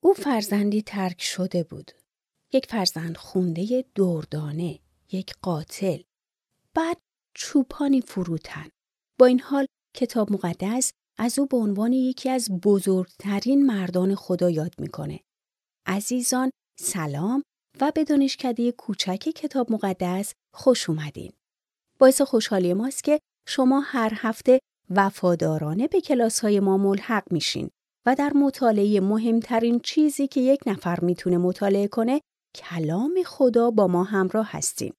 او فرزندی ترک شده بود. یک فرزند خونده دردانه، یک قاتل. بعد چوپانی فروتن. با این حال کتاب مقدس از او به عنوان یکی از بزرگترین مردان خدا یاد می‌کنه. عزیزان سلام و به دانشکده کوچک کتاب مقدس خوش اومدین. باعث خوشحالی ماست که شما هر هفته وفادارانه به کلاس های ما ملحق میشین و در مطالعه مهمترین چیزی که یک نفر می‌تونه مطالعه کنه کلام خدا با ما همراه هستین.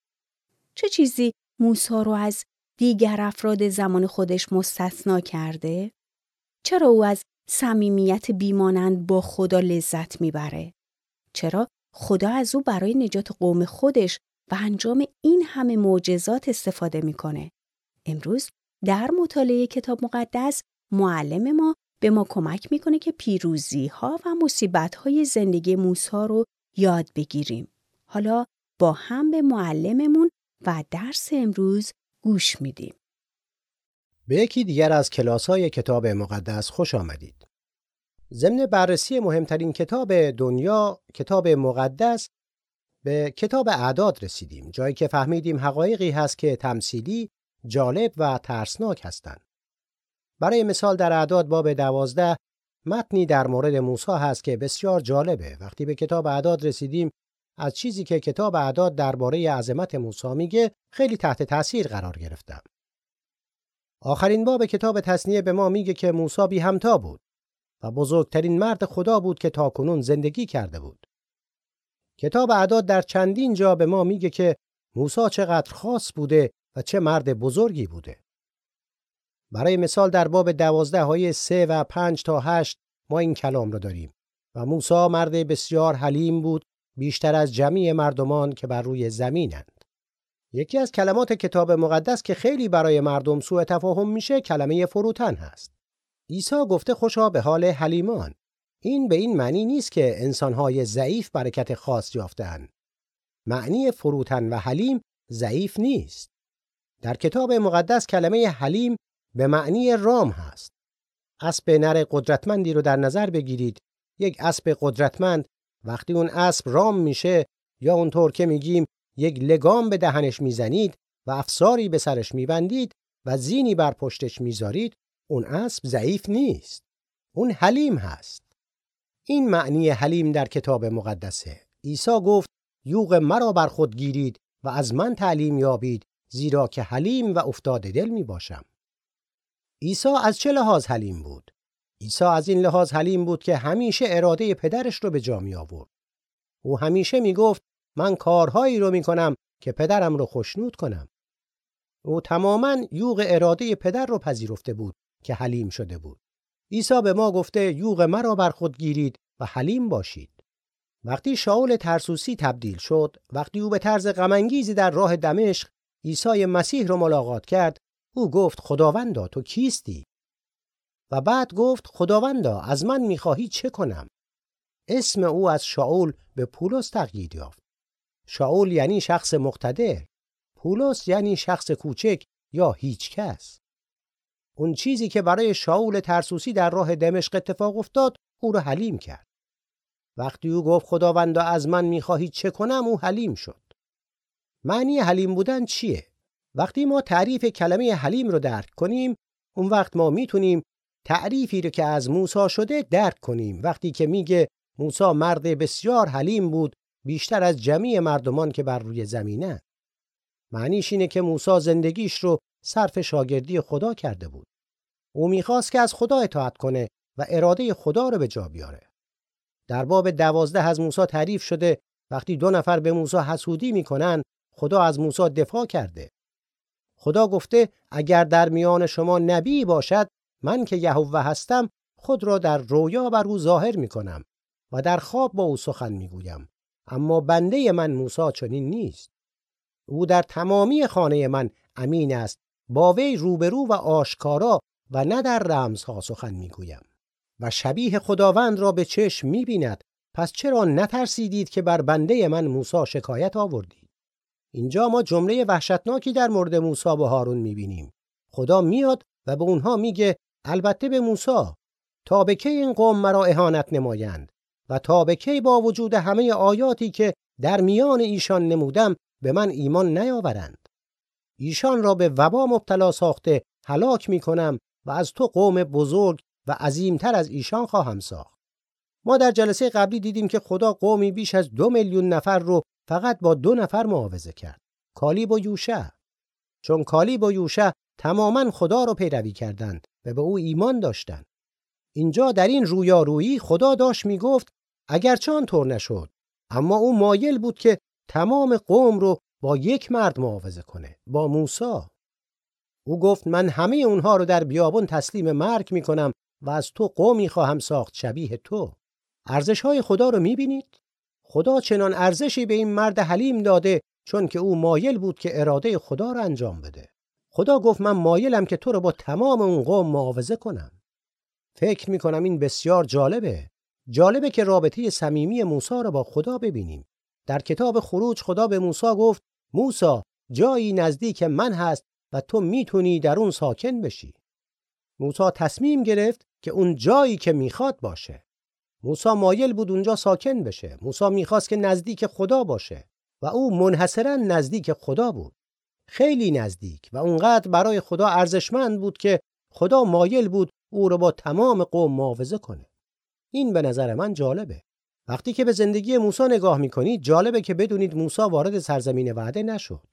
چه چیزی موسا رو از دیگر افراد زمان خودش مستثنا کرده؟ چرا او از صمیمیت بیمانند با خدا لذت می‌بره؟ چرا خدا از او برای نجات قوم خودش و انجام این همه معجزات استفاده می‌کنه؟ امروز در مطالعه کتاب مقدس معلم ما به ما کمک می‌کنه که پیروزی ها و مصیبت های زندگی موسا رو یاد بگیریم. حالا با هم به معلممون و درس امروز گوش میدیم. به یکی دیگر از کلاس های کتاب مقدس خوش آمدید. ضمن بررسی مهمترین کتاب دنیا، کتاب مقدس، به کتاب اعداد رسیدیم، جایی که فهمیدیم حقایقی هست که تمثیلی، جالب و ترسناک هستند. برای مثال در اعداد باب دوازده متنی در مورد موسی هست که بسیار جالبه. وقتی به کتاب اعداد رسیدیم از چیزی که کتاب اعداد درباره عظمت موسی میگه خیلی تحت تاثیر قرار گرفتم. آخرین باب کتاب تصنیه به ما میگه که موسی بی همتا بود و بزرگترین مرد خدا بود که تاکنون زندگی کرده بود. کتاب اعداد در چندین جا به ما میگه که موسی چقدر خاص بوده و چه مرد بزرگی بوده. برای مثال در باب دوازده های سه و پنج تا هشت ما این کلام را داریم و موسی مرد بسیار حلیم بود بیشتر از جمعی مردمان که بر روی زمینند. یکی از کلمات کتاب مقدس که خیلی برای مردم سوء تفاهم میشه کلمه فروتن هست. عیسی گفته خوشا به حال حلیمان. این به این معنی نیست که انسانهای ضعیف برکت خاص یافتهاند. معنی فروتن و حلیم ضعیف نیست. در کتاب مقدس کلمه حلیم به معنی رام هست. اسب نر قدرتمندی رو در نظر بگیرید. یک اسب قدرتمند وقتی اون اسب رام میشه یا اونطور که میگیم یک لگام به دهنش می‌زنید و افساری به سرش میبندید و زینی بر پشتش می‌ذارید اون اسب ضعیف نیست. اون حلیم هست. این معنی حلیم در کتاب مقدسه. عیسی گفت یوغ مرا بر خود گیرید و از من تعلیم یابید زیرا که حلیم و افتاده دل می باشم. عیسی از چه لحاظ حلیم بود؟ عیسی از این لحاظ حلیم بود که همیشه اراده پدرش رو به جا می آورد. او همیشه می گفت من کارهایی رو می کنم که پدرم رو خوشنود کنم. او تماما یوغ اراده پدر رو پذیرفته بود که حلیم شده بود. عیسی به ما گفته یوغ مرا بر خود گیرید و حلیم باشید. وقتی شاول ترسوسی تبدیل شد، وقتی او به طرز غمانگیزی در راه دمشق عیسی مسیح رو ملاقات کرد، او گفت خداوندا تو کیستی؟ و بعد گفت خداوندا از من می‌خواهی چه کنم؟ اسم او از شاول به پولس تغییر یافت. شاول یعنی شخص مقتدر. پولس یعنی شخص کوچک یا هیچ کس. اون چیزی که برای شاول ترسوسی در راه دمشق اتفاق افتاد او را حلیم کرد. وقتی او گفت خداوندا از من می‌خواهی چه کنم او حلیم شد. معنی حلیم بودن چیه؟ وقتی ما تعریف کلمه حلیم رو درک کنیم اون وقت ما می‌تونیم تعریفی رو که از موسی شده درک کنیم. وقتی که میگه موسی مرد بسیار حلیم بود بیشتر از جمعی مردمان که بر روی زمینه. معنیش اینه که موسی زندگیش رو صرف شاگردی خدا کرده بود. او می‌خواست که از خدا اطاعت کنه و اراده خدا رو به جا بیاره. در باب دوازده از موسی تعریف شده وقتی دو نفر به موسی حسودی می‌کنن خدا از موسی دفاع کرده. خدا گفته اگر در میان شما نبی باشد من که یهوه هستم خود را در رویا بر او ظاهر می کنم و در خواب با او سخن می گویم. اما بنده من موسی چنین نیست. او در تمامی خانه من امین است. با وی روبرو و آشکارا و نه در رمزها سخن می گویم. و شبیه خداوند را به چشم می بیند. پس چرا نترسیدید که بر بنده من موسی شکایت آوردید؟ اینجا ما جمله وحشتناکی در مورد موسی و هارون می‌بینیم. خدا میاد و به اونها میگه البته به موسی تا به کی این قوم مرا اهانت نمایند؟ و تا به کی با وجود همه آیاتی که در میان ایشان نمودم به من ایمان نیاورند؟ ایشان را به وبا مبتلا ساخته هلاک می کنم و از تو قوم بزرگ و عظیمتر از ایشان خواهم ساخت. ما در جلسه قبلی دیدیم که خدا قومی بیش از دو میلیون نفر رو فقط با دو نفر معاوضه کرد کالیب و یوشع. چون کالیب و یوشع تماما خدا رو پیروی کردند و به او ایمان داشتند. اینجا در این رویارویی خدا داشت می‌گفت اگرچه آنطور نشد. اما او مایل بود که تمام قوم رو با یک مرد معاوضه کنه با موسی. او گفت من همه اونها رو در بیابون تسلیم مرگ می‌کنم و از تو قومی خواهم ساخت شبیه تو. ارزش های خدا رو می‌بینید؟ خدا چنان ارزشی به این مرد حلیم داده چون که او مایل بود که اراده خدا رو انجام بده. خدا گفت من مایلم که تو رو با تمام اون قوم معاوضه کنم. فکر می‌کنم این بسیار جالبه. جالبه که رابطه صمیمی موسی رو با خدا ببینیم. در کتاب خروج خدا به موسی گفت موسی جایی نزدیک من هست و تو می‌تونی در اون ساکن بشی. موسی تصمیم گرفت که اون جایی که می‌خواد باشه. موسی مایل بود اونجا ساکن بشه. موسی می‌خواست که نزدیک خدا باشه و او منحصرا نزدیک خدا بود. خیلی نزدیک و اونقدر برای خدا ارزشمند بود که خدا مایل بود او رو با تمام قوم معاوضه کنه. این به نظر من جالبه. وقتی که به زندگی موسی نگاه می‌کنید جالبه که بدونید موسی وارد سرزمین وعده نشد.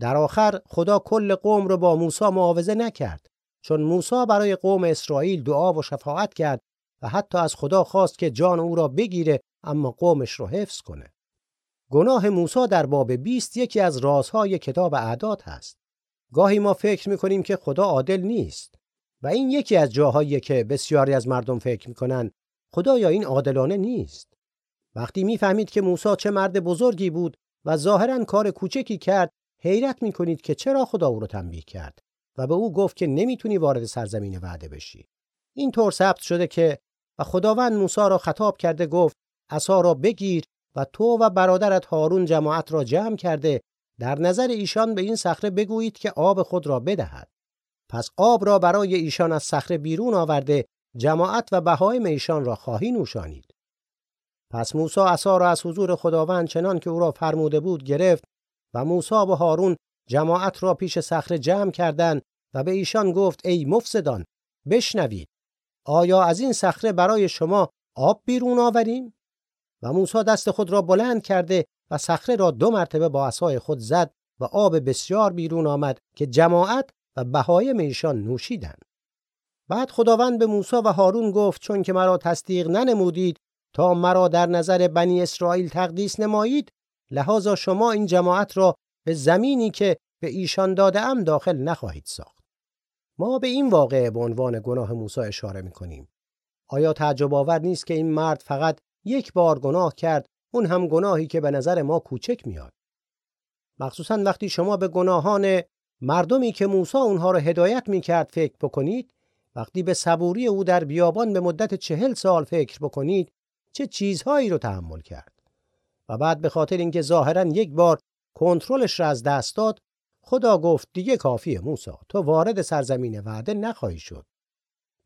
در آخر خدا کل قوم رو با موسی معاوضه نکرد. چون موسی برای قوم اسرائیل دعا و شفاعت کرد حتی از خدا خواست که جان او را بگیره اما قومش رو حفظ کنه. گناه موسی در باب 20 یکی از رازهای کتاب اعداد هست. گاهی ما فکر می‌کنیم که خدا عادل نیست و این یکی از جاهایی که بسیاری از مردم فکر می‌کنن خدایا این عادلانه نیست. وقتی می‌فهمید که موسی چه مرد بزرگی بود و ظاهرا کار کوچکی کرد حیرت می‌کنید که چرا خدا او رو تنبیه کرد و به او گفت که نمی‌تونی وارد سرزمین وعده بشی. این طور ثبت شده که و خداوند موسی را خطاب کرده گفت عصا را بگیر و تو و برادرت هارون جماعت را جمع کرده در نظر ایشان به این صخره بگویید که آب خود را بدهد. پس آب را برای ایشان از صخره بیرون آورده جماعت و بهایم ایشان را خواهی نوشانید. پس موسی عصا را از حضور خداوند چنان که او را فرموده بود گرفت و موسی و هارون جماعت را پیش صخره جمع کردند و به ایشان گفت ای مفسدان بشنوید. آیا از این صخره برای شما آب بیرون آوریم؟ و موسی دست خود را بلند کرده و صخره را دو مرتبه با عصای خود زد و آب بسیار بیرون آمد که جماعت و بهایم ایشان نوشیدند. بعد خداوند به موسی و هارون گفت چون که مرا تصدیق ننمودید تا مرا در نظر بنی اسرائیل تقدیس نمایید لحاظا شما این جماعت را به زمینی که به ایشان داده ام داخل نخواهید ساخت. ما به این واقعه به عنوان گناه موسی اشاره می کنیم. آیا تعجب آور نیست که این مرد فقط یک بار گناه کرد اون هم گناهی که به نظر ما کوچک میاد مخصوصا وقتی شما به گناهان مردمی که موسی اونها رو هدایت می‌کرد فکر بکنید وقتی به صبوری او در بیابان به مدت چهل سال فکر بکنید چه چیزهایی رو تحمل کرد و بعد به خاطر اینکه ظاهرا یک بار کنترلش را از دست داد خدا گفت دیگه کافیه موسی تو وارد سرزمین وعده نخواهی شد.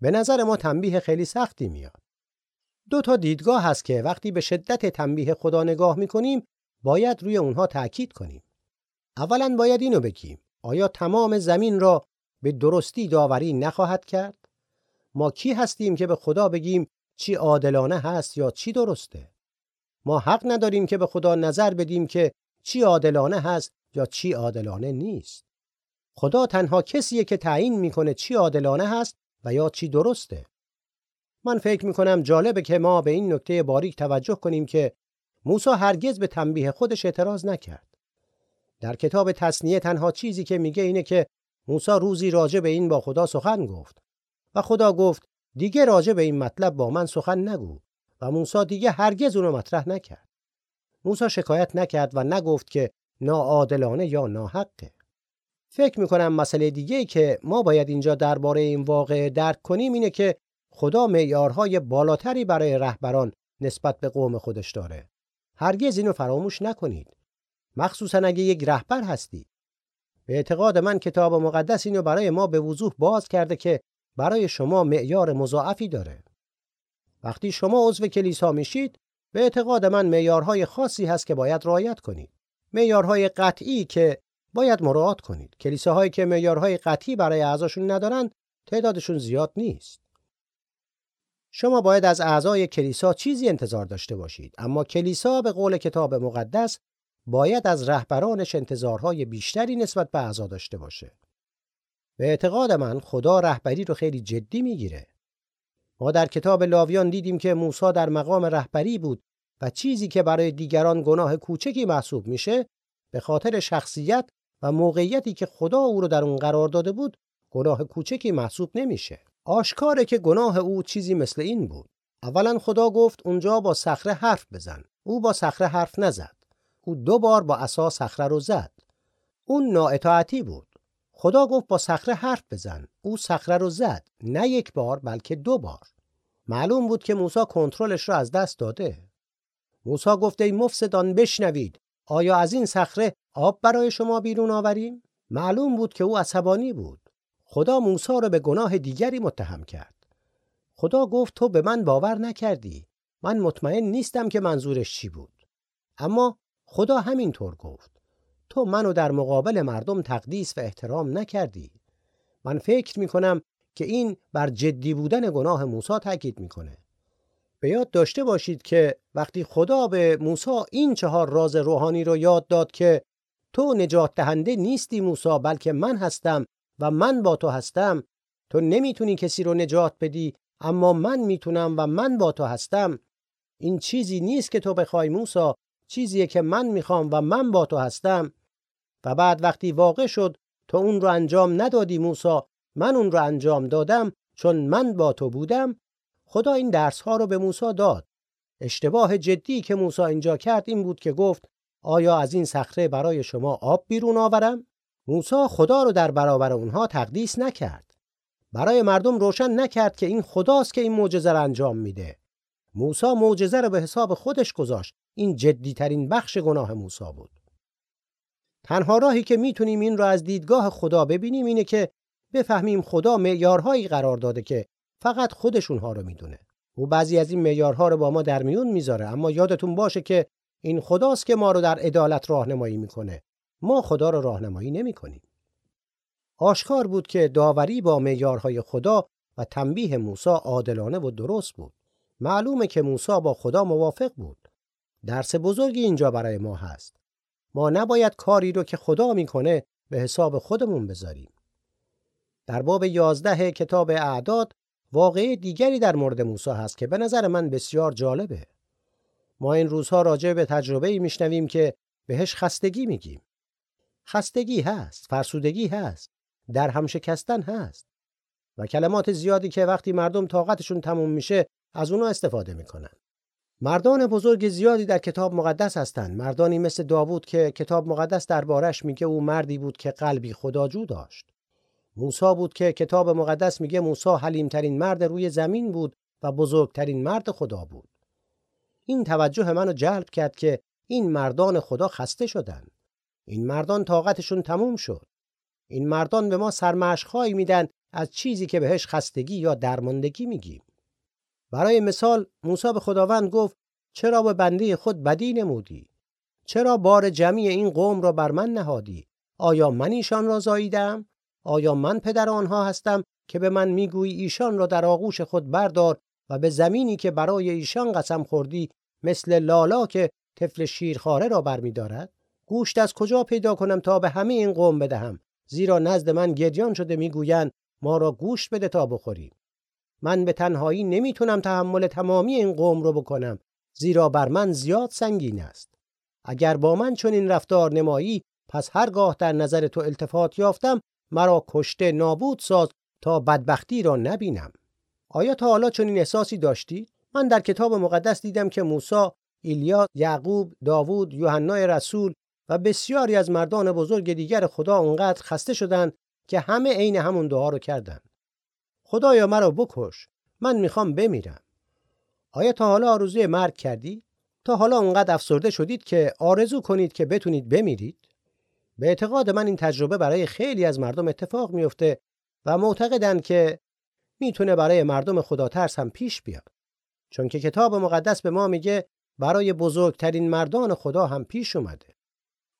به نظر ما تنبیه خیلی سختی میاد. دو تا دیدگاه هست که وقتی به شدت تنبیه خدا نگاه می‌کنیم باید روی اونها تاکید کنیم. اولا باید اینو بگیم آیا تمام زمین را به درستی داوری نخواهد کرد؟ ما کی هستیم که به خدا بگیم چی عادلانه هست یا چی درسته؟ ما حق نداریم که به خدا نظر بدیم که چی عادلانه هست یا چی عادلانه نیست. خدا تنها کسیه که تعیین می‌کنه چی عادلانه هست و یا چی درسته. من فکر می‌کنم جالبه که ما به این نکته باریک توجه کنیم که موسی هرگز به تنبیه خودش اعتراض نکرد. در کتاب تصنیه تنها چیزی که میگه اینه که موسی روزی راجع به این با خدا سخن گفت و خدا گفت دیگه راجع به این مطلب با من سخن نگو و موسی دیگه هرگز اونو مطرح نکرد. موسی شکایت نکرد و نگفت که ناعادلانه یا ناحقه. فکر می‌کنم مسئله دیگه که ما باید اینجا درباره این واقعه درک کنیم اینه که خدا معیارهای بالاتری برای رهبران نسبت به قوم خودش داره. هرگز اینو فراموش نکنید. مخصوصا اگه یک رهبر هستی. به اعتقاد من کتاب مقدس اینو برای ما به وضوح باز کرده که برای شما معیار مضاعفی داره. وقتی شما عضو کلیسا میشید به اعتقاد من معیارهای خاصی هست که باید رعایت کنید. معیارهای قطعی که باید مراعات کنید. کلیساهایی که معیارهای قطعی برای اعضاشون ندارن تعدادشون زیاد نیست. شما باید از اعضای کلیسا چیزی انتظار داشته باشید اما کلیسا به قول کتاب مقدس باید از رهبرانش انتظارهای بیشتری نسبت به اعضا داشته باشه. به اعتقاد من خدا رهبری رو خیلی جدی می‌گیره. ما در کتاب لاویان دیدیم که موسی در مقام رهبری بود و چیزی که برای دیگران گناه کوچکی محسوب میشه به خاطر شخصیت و موقعیتی که خدا او رو در اون قرار داده بود گناه کوچکی محسوب نمیشه. آشکاره که گناه او چیزی مثل این بود. اولا خدا گفت اونجا با صخره حرف بزن. او با صخره حرف نزد. او دو بار با عصا صخره رو زد. اون نااطاعتی بود. خدا گفت با صخره حرف بزن. او صخره رو زد. نه یک بار بلکه دو بار. معلوم بود که موسی کنترلش را از دست داده. موسی گفت ای مفسدان بشنوید. آیا از این صخره آب برای شما بیرون آوریم؟ معلوم بود که او عصبانی بود. خدا موسی را به گناه دیگری متهم کرد. خدا گفت تو به من باور نکردی. من مطمئن نیستم که منظورش چی بود. اما خدا همینطور گفت. تو منو در مقابل مردم تقدیس و احترام نکردی. من فکر می کنم که این بر جدی بودن گناه موسی تاکید می‌کنه. به یاد داشته باشید که وقتی خدا به موسی این چهار راز روحانی رو یاد داد که تو نجات دهنده نیستی موسی بلکه من هستم و من با تو هستم تو نمی‌تونی کسی رو نجات بدی اما من می‌تونم و من با تو هستم. این چیزی نیست که تو بخوای موسی چیزیه که من می‌خوام و من با تو هستم. و بعد وقتی واقع شد تو اون رو انجام ندادی موسی من اون رو انجام دادم چون من با تو بودم. خدا این درس ها رو به موسی داد. اشتباه جدی که موسی اینجا کرد این بود که گفت آیا از این صخره برای شما آب بیرون آورم؟ موسی خدا رو در برابر اونها تقدیس نکرد. برای مردم روشن نکرد که این خداست که این معجزه رو انجام میده. موسی معجزه رو به حساب خودش گذاشت. این جدی ترین بخش گناه موسی بود. تنها راهی که می‌تونیم این رو از دیدگاه خدا ببینیم اینه که بفهمیم خدا معیارهایی قرار داده که فقط خودش اونها رو می‌دونه. او بعضی از این معیارها رو با ما در میون می‌ذاره اما یادتون باشه که این خداست که ما رو در عدالت راهنمایی می‌کنه. ما خدا رو راهنمایی نمی‌کنیم. آشکار بود که داوری با معیارهای خدا و تنبیه موسی عادلانه و درست بود. معلومه که موسی با خدا موافق بود. درس بزرگی اینجا برای ما هست. ما نباید کاری رو که خدا می‌کنه به حساب خودمون بذاریم. در باب یازده کتاب اعداد واقعه دیگری در مورد موسی هست که به نظر من بسیار جالبه. ما این روزها راجع به تجربه ای میشنویم که بهش خستگی میگیم. خستگی هست، فرسودگی هست، در هم شکستن هست و کلمات زیادی که وقتی مردم طاقتشون تموم میشه از اونها استفاده می‌کنن. مردان بزرگ زیادی در کتاب مقدس هستند. مردانی مثل داوود که کتاب مقدس دربارش میگه او مردی بود که قلبی خداجو داشت. موسا بود که کتاب مقدس میگه موسا حلیمترین مرد روی زمین بود و بزرگترین مرد خدا بود. این توجه منو جلب کرد که این مردان خدا خسته شدن. این مردان طاقتشون تموم شد. این مردان به ما سرمشقهایی میدن از چیزی که بهش خستگی یا درماندگی میگیم. برای مثال موسی به خداوند گفت چرا به بنده خود بدی نمودی؟ چرا بار جمعی این قوم را بر من نهادی؟ آیا من ایشان را زاییدم؟ آیا من پدر آنها هستم که به من می‌گویی ایشان را در آغوش خود بردار و به زمینی که برای ایشان قسم خوردی مثل لالا که طفل شیرخواره را برمیدارد؟ گوشت از کجا پیدا کنم تا به همه این قوم بدهم؟ زیرا نزد من گدیان شده می‌گویند ما را گوشت بده تا بخوریم. من به تنهایی نمی‌تونم تحمل تمامی این قوم رو بکنم زیرا بر من زیاد سنگین است. اگر با من چنین رفتار نمایی پس هرگاه در نظر تو التفات یافتم مرا کشته نابود ساز تا بدبختی را نبینم. آیا تا حالا چنین احساسی داشتی؟ من در کتاب مقدس دیدم که موسی ایلیا یعقوب داوود یوحنای رسول و بسیاری از مردان بزرگ دیگر خدا اونقدر خسته شدند که همه عین همون دعا رو کردند. خدایا مرا بکش من می‌خوام بمیرم. آیا تا حالا آرزوی مرگ کردی؟ تا حالا اونقدر افسرده شدید که آرزو کنید که بتونید بمیرید؟ به اعتقاد من این تجربه برای خیلی از مردم اتفاق میفته و معتقدند که می‌تونه برای مردم خدا ترس هم پیش بیاد. چون که کتاب مقدس به ما میگه برای بزرگترین مردان خدا هم پیش اومده.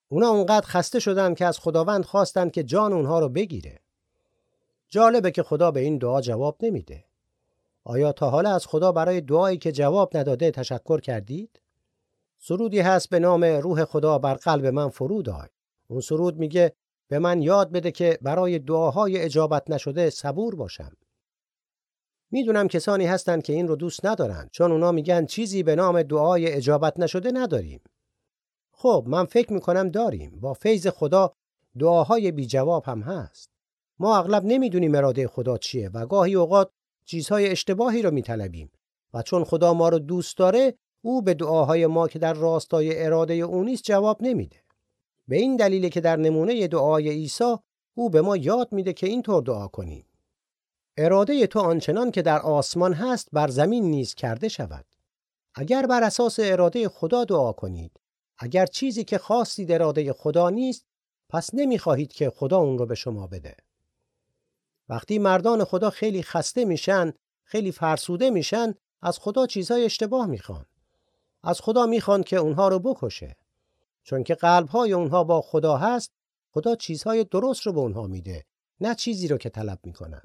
اونا اونقدر خسته شدن که از خداوند خواستند که جان اونها رو بگیره. جالبه که خدا به این دعا جواب نمیده. آیا تا حالا از خدا برای دعایی که جواب نداده تشکر کردید؟ سرودی هست به نام روح خدا بر قلب من فرود آی. اون سرود میگه به من یاد بده که برای دعاهای اجابت نشده صبور باشم. می‌دونم کسانی هستند که این رو دوست ندارن چون اونا میگن چیزی به نام دعای اجابت نشده نداریم. خب من فکر می‌کنم داریم. با فیض خدا دعاهای بی جواب هم هست. ما اغلب نمی‌دونیم اراده خدا چیه و گاهی اوقات چیزهای اشتباهی رو میطلبیم و چون خدا ما رو دوست داره او به دعاهای ما که در راستای اراده او نیست جواب نمیده. به این دلیل که در نمونه دعای عیسی او به ما یاد میده که اینطور دعا کنیم. اراده تو آنچنان که در آسمان هست بر زمین نیز کرده شود. اگر بر اساس اراده خدا دعا کنید، اگر چیزی که خواستید اراده خدا نیست، پس نمی‌خواهید که خدا اون رو به شما بده. وقتی مردان خدا خیلی خسته میشن، خیلی فرسوده میشن، از خدا چیزهای اشتباه می‌خوان. از خدا می‌خوان که اونها رو بکشه. چون که قلبهای اونها با خدا هست، خدا چیزهای درست رو به اونها میده، نه چیزی رو که طلب می‌کنن.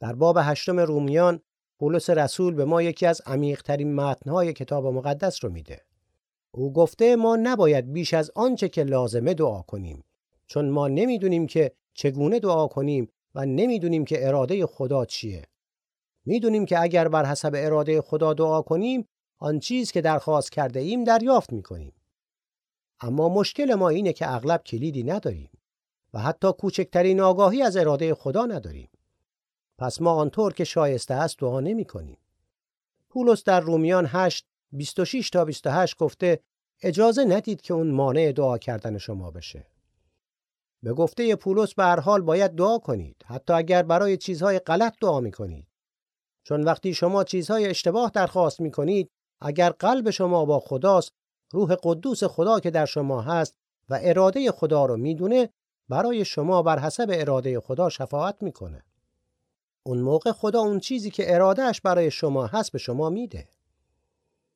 در باب هشتم رومیان پولس رسول به ما یکی از عمیقترین متنهای کتاب مقدس رو میده. او گفته ما نباید بیش از آنچه که لازمه دعا کنیم چون ما نمی‌دونیم که چگونه دعا کنیم و نمی‌دونیم که اراده خدا چیه. می‌دونیم که اگر بر حسب اراده خدا دعا کنیم آن چیز که درخواست کرده ایم دریافت می‌کنیم. اما مشکل ما اینه که اغلب کلیدی نداریم و حتی کوچکترین آگاهی از اراده خدا نداریم. پس ما آنطور که شایسته است دعا نمی کنیم. پولس در رومیان 8 26 تا 28 گفته اجازه ندید که اون مانع دعا کردن شما بشه. به گفته پولس به هر حال باید دعا کنید حتی اگر برای چیزهای غلط دعا می کنید. چون وقتی شما چیزهای اشتباه درخواست می کنید اگر قلب شما با خداست روح قدوس خدا که در شما هست و اراده خدا رو می‌دونه برای شما بر حسب اراده خدا شفاعت می‌کنه. اون موقع خدا اون چیزی که ارادهش برای شما هست به شما میده.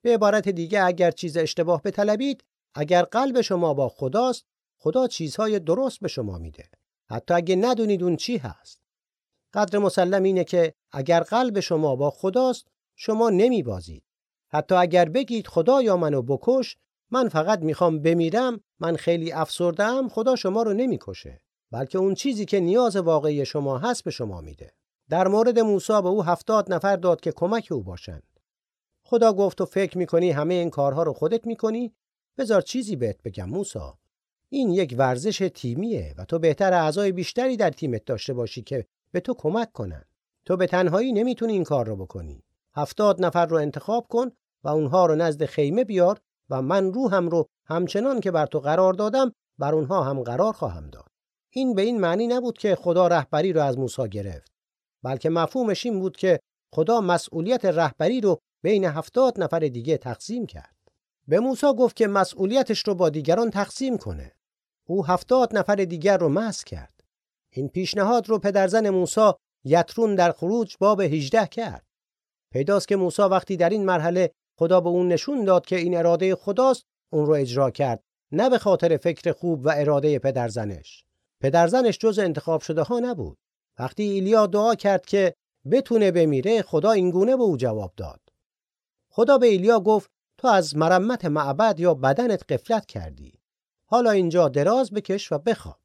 به عبارت دیگه اگر چیز اشتباه بطلبید اگر قلب شما با خداست خدا چیزهای درست به شما میده. حتی اگه ندونید اون چی هست. قدر مسلم اینه که اگر قلب شما با خداست شما نمیبازید. حتی اگر بگید خدا یا منو بکش من فقط می‌خوام بمیرم من خیلی افسردم خدا شما رو نمی‌کشه. بلکه اون چیزی که نیاز واقعی شما هست به شما میده. در مورد موسی به او هفتاد نفر داد که کمک او باشند. خدا گفت و فکر می‌کنی همه این کارها رو خودت می‌کنی؟ بذار چیزی بهت بگم موسی. این یک ورزش تیمیه و تو بهتر اعضای بیشتری در تیمت داشته باشی که به تو کمک کنن. تو به تنهایی نمی‌تونی این کار رو بکنی. هفتاد نفر رو انتخاب کن و اونها رو نزد خیمه بیار و من روحم رو همچنان که بر تو قرار دادم بر اونها هم قرار خواهم داد. این به این معنی نبود که خدا رهبری رو از موسی گرفت بلکه مفهومش این بود که خدا مسئولیت رهبری رو بین هفتاد نفر دیگه تقسیم کرد. به موسی گفت که مسئولیتش رو با دیگران تقسیم کنه. او هفتاد نفر دیگر رو مس کرد. این پیشنهاد رو پدرزن موسی یترون در خروج باب 18 کرد. پیداست که موسی وقتی در این مرحله خدا به اون نشون داد که این اراده خداست اون رو اجرا کرد نه به خاطر فکر خوب و اراده پدرزنش. پدرزنش جز انتخاب شده ها نبود. وقتی ایلیا دعا کرد که بتونه بمیره خدا اینگونه به او جواب داد. خدا به ایلیا گفت تو از مرمت معبد یا بدنت قفلت کردی. حالا اینجا دراز بکش و بخواب.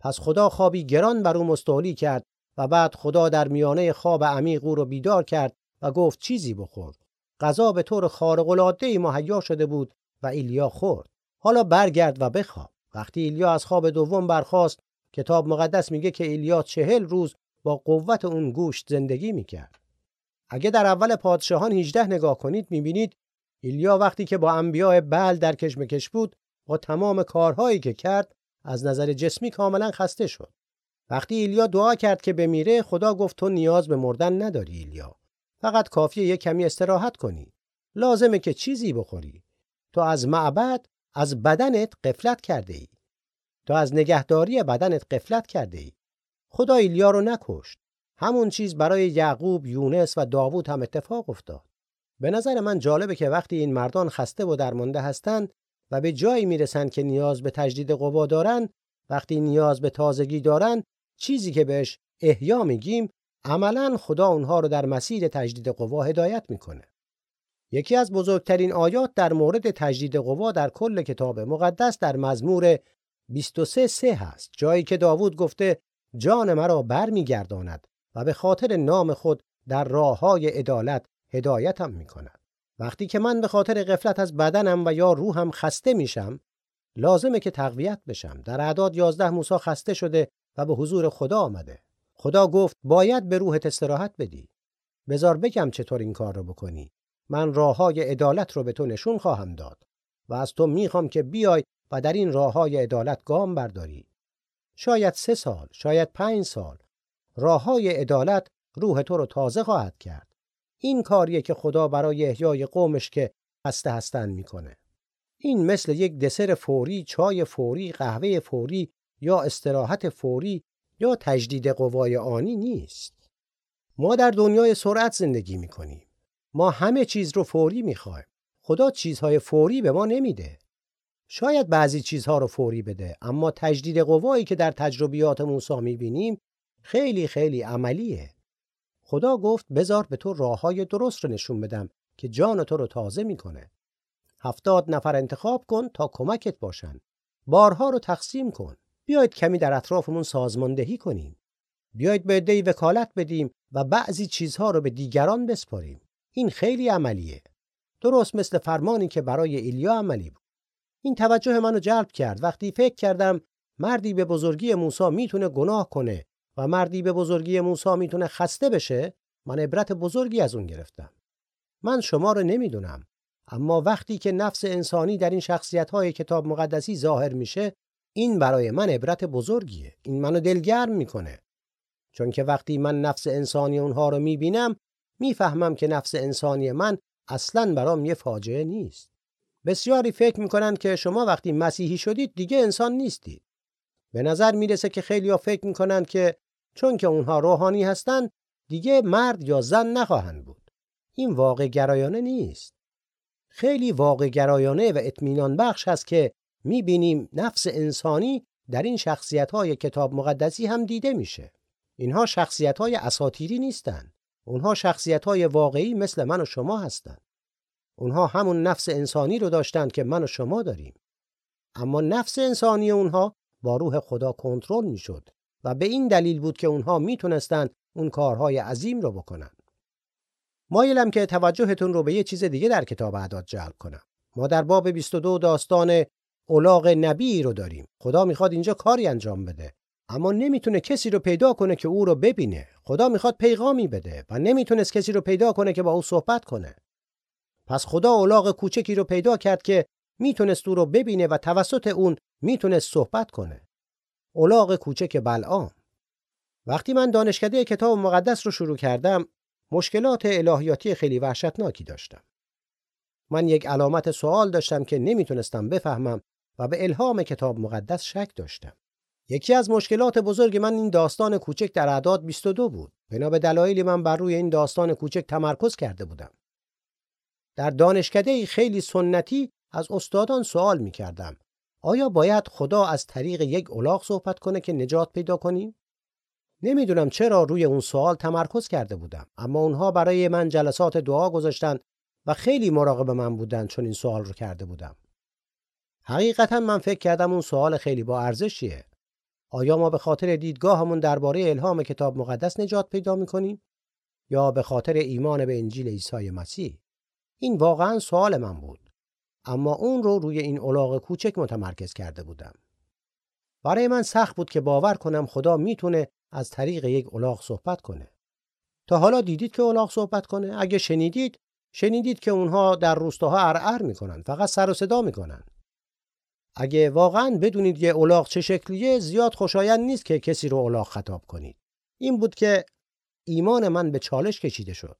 پس خدا خوابی گران بر او مستولی کرد و بعد خدا در میانه خواب عمیق او رو بیدار کرد و گفت چیزی بخور. غذا به طور خارق العاده مهیا شده بود و ایلیا خورد. حالا برگرد و بخواب. وقتی ایلیا از خواب دوم برخاست کتاب مقدس میگه که ایلیا چهل روز با قوت اون گوشت زندگی می‌کرد. اگه در اول پادشاهان 18 نگاه کنید می‌بینید ایلیا وقتی که با انبیاء بل در کشمکش بود با تمام کارهایی که کرد از نظر جسمی کاملا خسته شد. وقتی ایلیا دعا کرد که بمیره خدا گفت تو نیاز به مردن نداری ایلیا. فقط کافیه یک کمی استراحت کنی. لازمه که چیزی بخوری. تو از معبد از بدنت قفلت کرده ای. تو از نگهداری بدنت قفلت کرده ای. خدا ایلیا رو نکشت. همون چیز برای یعقوب، یونس و داوود هم اتفاق افتاد. به نظر من جالبه که وقتی این مردان خسته و درمانده هستند و به جایی می‌رسند که نیاز به تجدید قوا دارن وقتی نیاز به تازگی دارن چیزی که بهش احیا میگیم عملا خدا اونها رو در مسیر تجدید قوا هدایت می‌کنه. یکی از بزرگترین آیات در مورد تجدید قوا در کل کتاب مقدس در مزمور 23 سه هست جایی که داوود گفته جان مرا برمیگرداند و به خاطر نام خود در راه های عدالت هدایتم می‌کند. وقتی که من به خاطر غفلت از بدنم و یا روحم خسته میشم لازمه که تقویت بشم. در اعداد 11 موسی خسته شده و به حضور خدا آمده. خدا گفت باید به روحت استراحت بدی. بزار بگم چطور این کار رو بکنی. من راه های عدالت رو به تو نشون خواهم داد و از تو می‌خوام که بیای و در این راه های عدالت گام برداری. شاید سه سال شاید پنج سال. راه های عدالت روح تو رو تازه خواهد کرد. این کاریه که خدا برای احیای قومش که خسته هستن می‌کنه. این مثل یک دسر فوری، چای فوری، قهوه فوری یا استراحت فوری یا تجدید قوای آنی نیست. ما در دنیای سرعت زندگی می‌کنیم. ما همه چیز رو فوری می‌خوایم. خدا چیزهای فوری به ما نمیده. شاید بعضی چیزها رو فوری بده اما تجدید قوایی که در تجربیات موسی می‌بینیم خیلی خیلی عملیه. خدا گفت بذار به تو راه های درست رو نشون بدم که جان تو رو تازه می‌کنه. هفتاد نفر انتخاب کن تا کمکت باشن. بارها رو تقسیم کن. بیاید کمی در اطرافمون سازماندهی کنیم. بیاید به عده‌ای وکالت بدیم و بعضی چیزها رو به دیگران بسپاریم. این خیلی عملیه. درست مثل فرمانی که برای ایلیا عملی بود. این توجه منو جلب کرد وقتی فکر کردم مردی به بزرگی موسی می‌تونه گناه کنه و مردی به بزرگی موسی می‌تونه خسته بشه من عبرت بزرگی از اون گرفتم من شما رو نمی‌دونم اما وقتی که نفس انسانی در این شخصیت های کتاب مقدسی ظاهر میشه این برای من عبرت بزرگیه. این منو دلگرم می‌کنه. چون که وقتی من نفس انسانی اونها رو می‌بینم می‌فهمم که نفس انسانی من اصلا برام یه فاجعه نیست. بسیاری فکر می‌کنن که شما وقتی مسیحی شدید دیگه انسان نیستید. به نظر می‌رسه که خیلی فکر می‌کنن که چون که اونها روحانی هستند دیگه مرد یا زن نخواهند بود. این واقع گرایانه نیست. خیلی واقع گرایانه و اطمینان بخش هست که می‌بینیم نفس انسانی در این شخصیت های کتاب مقدسی هم دیده میشه اینها شخصیت های اساتیری نیستند اونها شخصیت های واقعی مثل من و شما هستند اونها همون نفس انسانی رو داشتند که من و شما داریم اما نفس انسانی اونها با روح خدا کنترل می‌شد و به این دلیل بود که اونها می‌تونستند اون کارهای عظیم رو بکنن. مایلم که توجهتون رو به یه چیز دیگه در کتاب اعداد جلب کنم. ما در باب 22 داستان اولاغ نبی رو داریم. خدا می‌خواد اینجا کاری انجام بده. اما نمی‌تونه کسی رو پیدا کنه که او رو ببینه. خدا می‌خواد پیغامی بده و نمی‌تونست کسی رو پیدا کنه که با او صحبت کنه. پس خدا اولاغ کوچکی رو پیدا کرد که می‌تونست او رو ببینه و توسط اون می‌تونست صحبت کنه. اولاغ کوچک بلعام وقتی من دانشکده کتاب مقدس رو شروع کردم مشکلات الهیاتی خیلی وحشتناکی داشتم. من یک علامت سوال داشتم که نمی‌تونستم بفهمم و به الهام کتاب مقدس شک داشتم. یکی از مشکلات بزرگ من این داستان کوچک در اعداد 22 بود. بنا به دلایلی من بر روی این داستان کوچک تمرکز کرده بودم. در دانشکده خیلی سنتی از استادان سوال می کردم. آیا باید خدا از طریق یک الاغ صحبت کنه که نجات پیدا کنیم؟ نمی‌دونم چرا روی اون سوال تمرکز کرده بودم اما اونها برای من جلسات دعا گذاشتن و خیلی مراقب من بودن چون این سوال رو کرده بودم. حقیقتا من فکر کردم اون سوال خیلی با ارزشیه. آیا ما به خاطر دیدگاهمون درباره الهام کتاب مقدس نجات پیدا می‌کنیم یا به خاطر ایمان به انجیل عیسی مسیح؟ این واقعا سوال من بود. اما اون رو روی این الاغ کوچک متمرکز کرده بودم. برای من سخت بود که باور کنم خدا می‌تونه از طریق یک الاغ صحبت کنه. تا حالا دیدید که الاغ صحبت کنه؟ اگه شنیدید، شنیدید که اونها در روستاها ارعر می‌کنن، فقط سر و صدا می‌کنن. اگه واقعا بدونید یه الاغ چه شکلیه، زیاد خوشایند نیست که کسی رو الاغ خطاب کنید. این بود که ایمان من به چالش کشیده شد.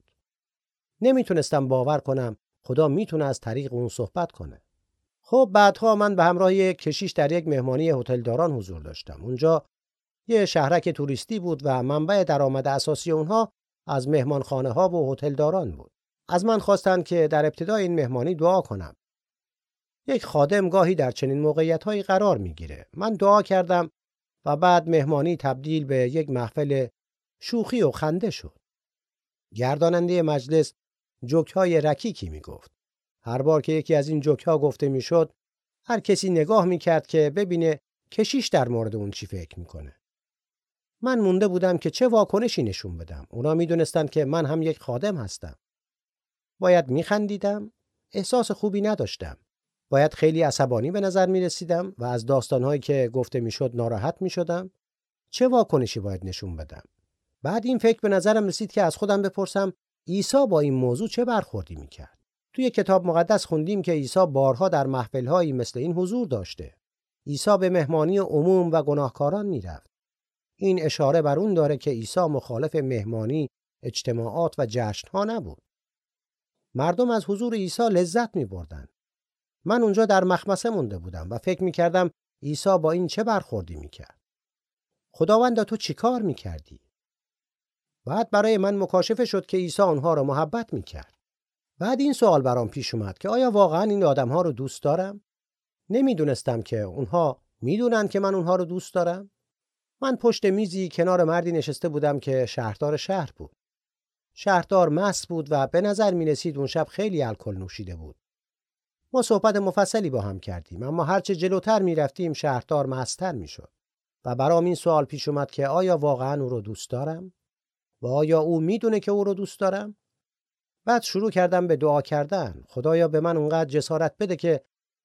نمی‌تونستم باور کنم خدا می‌تونه از طریق اون صحبت کنه خب بعدها من به همراه یک کشیش در یک مهمانی هتلداران حضور داشتم اونجا یه شهرک توریستی بود و منبع درآمد اساسی اونها از مهمانخانه ها و هتلداران بود از من خواستند که در ابتدای این مهمانی دعا کنم. یک خادم گاهی در چنین موقعیتهایی قرار می‌گیره. من دعا کردم و بعد مهمانی تبدیل به یک محفل شوخی و خنده شد. گرداننده مجلس جوک های رکیکی می گفت. هر بار که یکی از این جوک ها گفته می شد هر کسی نگاه می کرد که ببینه کشیش در مورد اون چی فکر می‌کنه. من مونده بودم که چه واکنشی نشون بدم. اونا می‌دونستند که من هم یک خادم هستم. باید میخندیدم، احساس خوبی نداشتم. باید خیلی عصبانی به نظر می رسیدم و از داستانهایی که گفته می‌شد ناراحت می شدم. چه واکنشی باید نشون بدم؟ بعد این فکر به نظرم رسید که از خودم بپرسم عیسی با این موضوع چه برخوردی می‌کرد. توی کتاب مقدس خوندیم که عیسی بارها در محفلهایی مثل این حضور داشته. عیسی به مهمانی عموم و گناهکاران می‌رفت. این اشاره بر اون داره که عیسی مخالف مهمانی، اجتماعات و جشنها نبود. مردم از حضور عیسی لذت می بردن. من اونجا در مخمسه مونده بودم و فکر می کردم عیسی با این چه برخوردی می کرد. خداوند تو چیکار می کردی؟ بعد برای من مکاشفه شد که عیسی آنها را محبت می کرد. بعد این سوال برام پیش اومد که آیا واقعا این آدمها رو دوست دارم؟ نمی‌دونستم که اونها می‌دونن که من اونها رو دوست دارم؟ من پشت میزی کنار مردی نشسته بودم که شهردار شهر بود. شهردار مست بود و به نظر می رسید اون شب خیلی الکل نوشیده بود. ما صحبت مفصلی با هم کردیم اما هرچه جلوتر می رفتیم شهردار مستر می شد. و برام این سوال پیش اومد که آیا واقعا او رو دوست دارم؟ و آیا او می‌دونه که او رو دوست دارم؟ بعد شروع کردم به دعا کردن. خدایا به من اونقدر جسارت بده که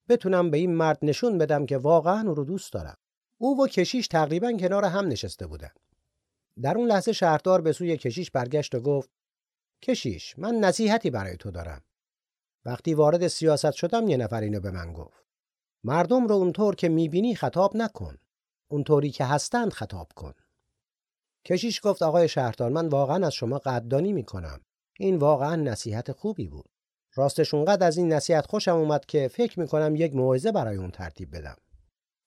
بتونم به این مرد نشون بدم که واقعا او رو دوست دارم. او و کشیش تقریبا کنار هم نشسته بودن. در اون لحظه شهردار به سوی کشیش برگشت و گفت کشیش من نصیحتی برای تو دارم. وقتی وارد سیاست شدم یه نفر اینو به من گفت. مردم رو اونطور که می‌بینی خطاب نکن. اونطوری که هستند خطاب کن. کشیش گفت آقای شهردار من واقعا از شما قدردانی می‌کنم. این واقعا نصیحت خوبی بود. راستش اونقدر از این نصیحت خوشم اومد که فکر می‌کنم یک موعظه برای اون ترتیب بدم.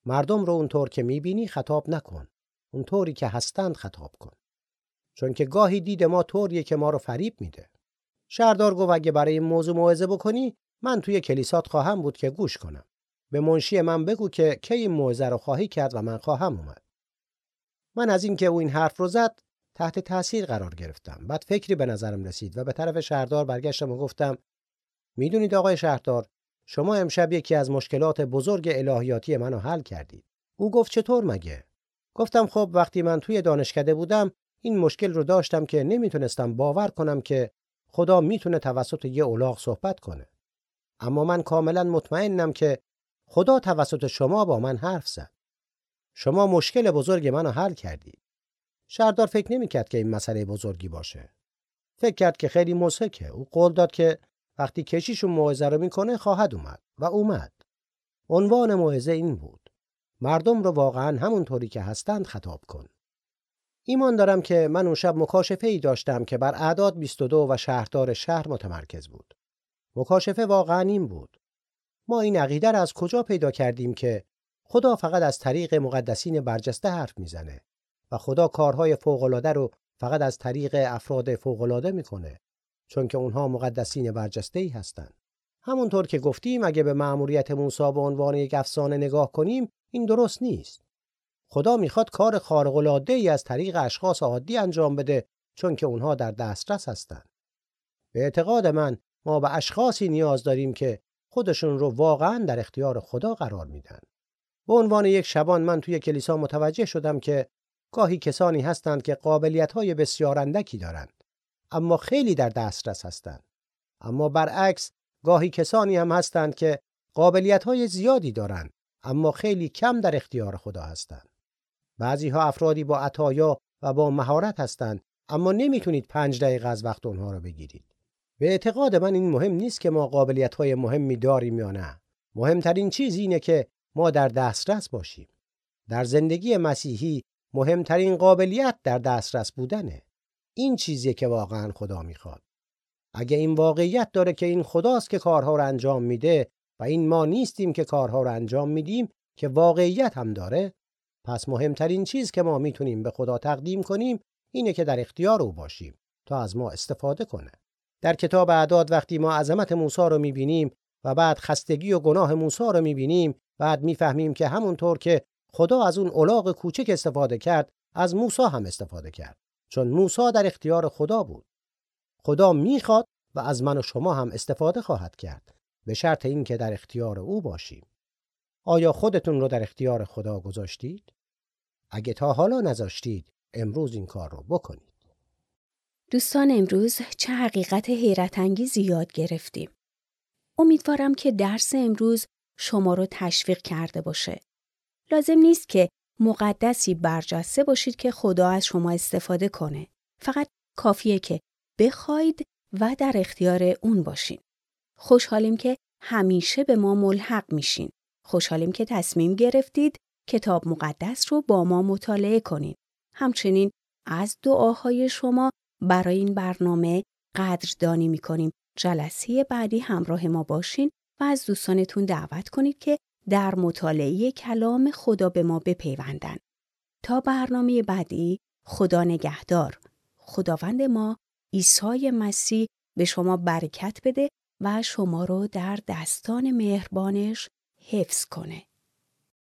مردم رو اونطور که می‌بینی خطاب نکن. اونطوری که هستند خطاب کن. چون که گاهی دید ما طوریه که ما رو فریب میده. شهردار گفت اگه برای این موضوع موعظه بکنی من توی کلیسات خواهم بود که گوش کنم. به منشی من بگو که کی این موعظه رو خواهی کرد و من خواهم اومد. من از اینکه او این حرف رو زد تحت تاثیر قرار گرفتم. بعد فکری به نظرم رسید و به طرف شهردار برگشتم و گفتم می‌دونید آقای شهردار شما امشب یکی از مشکلات بزرگ الهیاتی منو حل کردید. او گفت چطور مگه؟ گفتم خب وقتی من توی دانشکده بودم این مشکل رو داشتم که نمی‌تونستم باور کنم که خدا می‌تونه توسط یه اولاغ صحبت کنه. اما من کاملا مطمئنم که خدا توسط شما با من حرف زد. شما مشکل بزرگ منو حل کردید. شهردار فکر نمی‌کرد که این مسئله بزرگی باشه. فکر کرد که خیلی مضحکه. او قول داد که وقتی کشیشون موعظه رو می‌کنه خواهد اومد و اومد. عنوان موعظه این بود. مردم رو واقعا همونطوری که هستند خطاب کن. ایمان دارم که من اون شب مکاشفه ای داشتم که بر اعداد 22 و شهردار شهر متمرکز بود. مکاشفه واقعا این بود. ما این عقیده را از کجا پیدا کردیم که خدا فقط از طریق مقدسین برجسته حرف می‌زنه و خدا کارهای فوقالعاده رو فقط از طریق افراد فوقالعاده می‌کنه چون که اونها مقدسین برجسته ای هستند. همونطور که گفتیم اگه به مأموریت موسی به عنوان یک افسانه نگاه کنیم این درست نیست. خدا می‌خواد کار خارق العاده ای از طریق اشخاص عادی انجام بده چون که اونها در دسترس هستند. به اعتقاد من ما به اشخاصی نیاز داریم که خودشون رو واقعا در اختیار خدا قرار میدن. به عنوان یک شبان من توی کلیسا متوجه شدم که گاهی کسانی هستند که قابلیت های بسیار اندکی دارند اما خیلی در دسترس هستند. اما برعکس گاهی کسانی هم هستند که قابلیت های زیادی دارند اما خیلی کم در اختیار خدا هستند. بعضی ها افرادی با عطایا و با مهارت هستند اما نمی‌تونید پنج دقیقه از وقت اونها رو بگیرید. به اعتقاد من این مهم نیست که ما قابلیت های مهمی داریم یا نه. مهمترین چیز اینه که ما در دسترس باشیم. در زندگی مسیحی مهمترین قابلیت در دسترس بودنه. این چیزیه که واقعا خدا می‌خواد. اگه این واقعیت داره که این خداست که کارها رو انجام میده و این ما نیستیم که کارها رو انجام میدیم که واقعیت هم داره پس مهمترین چیز که ما می‌تونیم به خدا تقدیم کنیم اینه که در اختیار او باشیم تا از ما استفاده کنه. در کتاب اعداد وقتی ما عظمت موسی رو می‌بینیم و بعد خستگی و گناه موسی رو می‌بینیم بعد می‌فهمیم که همونطور که خدا از اون الاغ کوچک استفاده کرد از موسی هم استفاده کرد. چون موسی در اختیار خدا بود. خدا می‌خواد و از من و شما هم استفاده خواهد کرد. به شرط اینکه در اختیار او باشیم. آیا خودتون رو در اختیار خدا گذاشتید اگه تا حالا نذاشتید امروز این کار رو بکنید دوستان امروز چه حقیقت حیرت انگیزی یاد گرفتیم امیدوارم که درس امروز شما رو تشویق کرده باشه لازم نیست که مقدسی برجسته باشید که خدا از شما استفاده کنه. فقط کافیه که بخواید و در اختیار اون باشین. خوشحالیم که همیشه به ما ملحق میشین. خوشحالیم که تصمیم گرفتید کتاب مقدس رو با ما مطالعه کنید. همچنین از دعاهای شما برای این برنامه قدردانی می‌کنیم. جلسه بعدی همراه ما باشین و از دوستانتون دعوت کنید که در مطالعه کلام خدا به ما بپیوندن. تا برنامه بعدی خدا نگهدار. خداوند ما عیسی مسیح به شما برکت بده و شما رو در دستان مهربانش حفظ کنه.